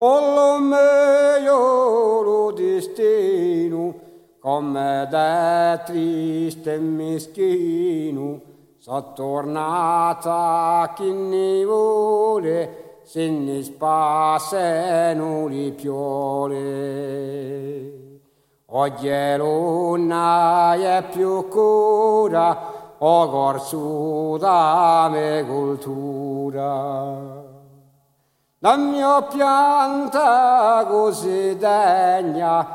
Ollo mio lo destino, come da triste e meschino, sono tornata chi ne vuole, se ne spassano le piole. Oggi l'una è più cura, o corso da me cultura. La mia pianta così degna,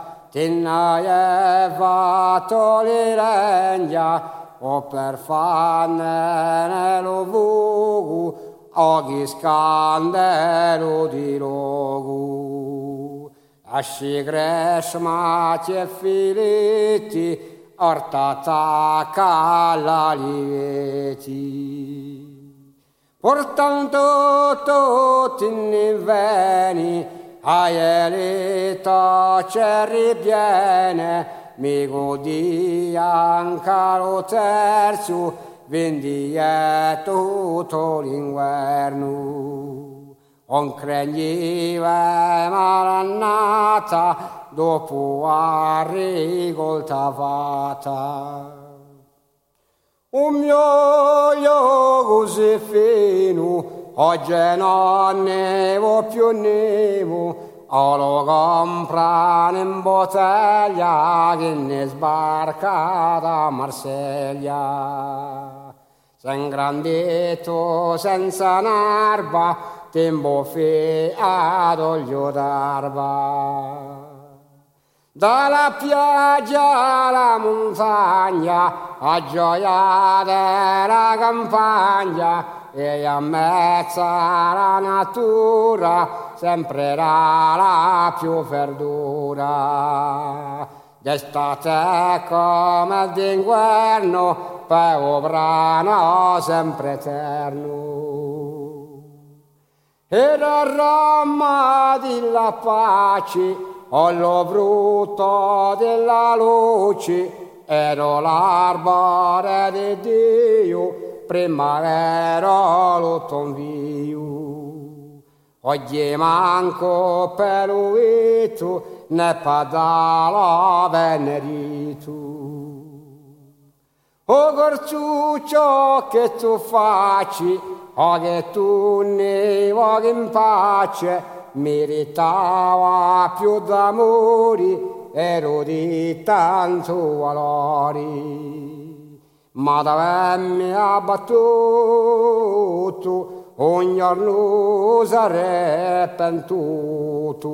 fatto le regna, o per fanne lo vugu, o chi scandelo di logu. Asci cresma c'è filitti, ortata calalieti. Portando tutti in veni, aielito ci riviene, mi godi anche lo terzo, vendi tutto l'inverno. On creniva malannata, dopo a rigoltavata. Un mio fino, oggi non nevo più nevo, o lo comprano in bottiglia che ne sbarca da Marseglia. Sen grandetto senza narba, tempo fe ad olio d'arba. Dalla piaggia alla montagna, a gioia della campagna, e a mezzo alla natura, sempre la più verdura. D'estate come d'inverno, per un brano sempre eterno. Era rama della pace, allo brutto della luce ero l'arbore di Dio, primavera l'autunno Oggi manco per l'uito, ne padala veneritu. O gorciuccio che tu facci, o che tu ne vuoi in pace, meritava più d'amori, ero di tanto valori. Ma da me ha battuto, ogni giorno sarebbe pentuto.